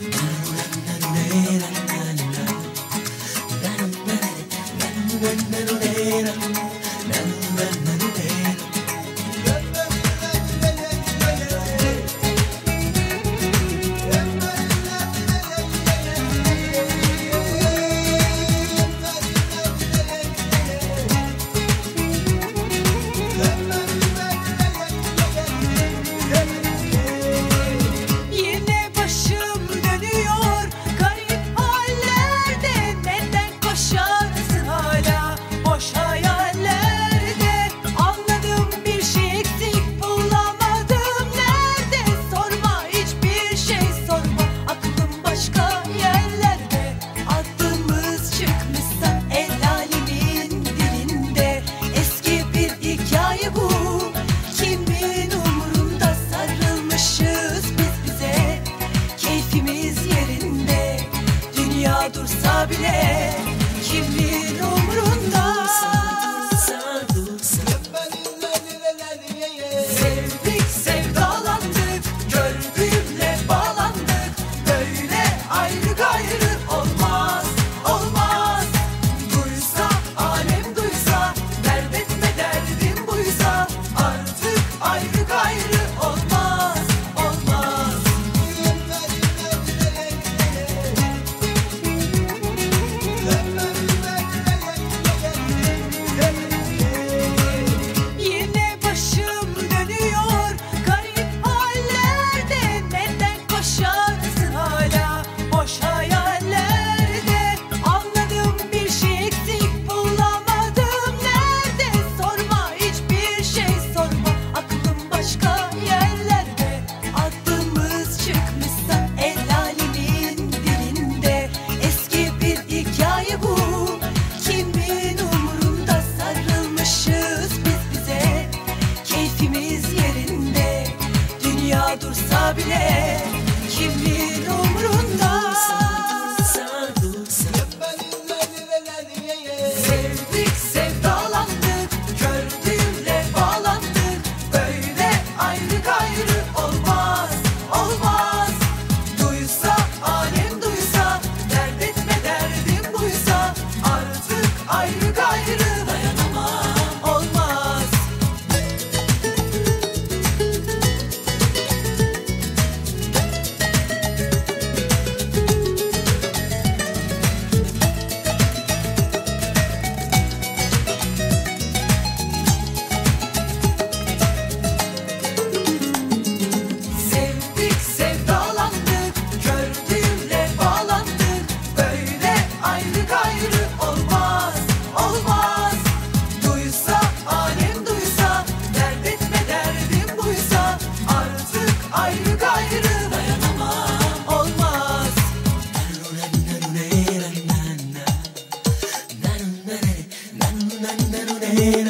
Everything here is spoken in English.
Yine escolher. Nuna, nuna, nuna.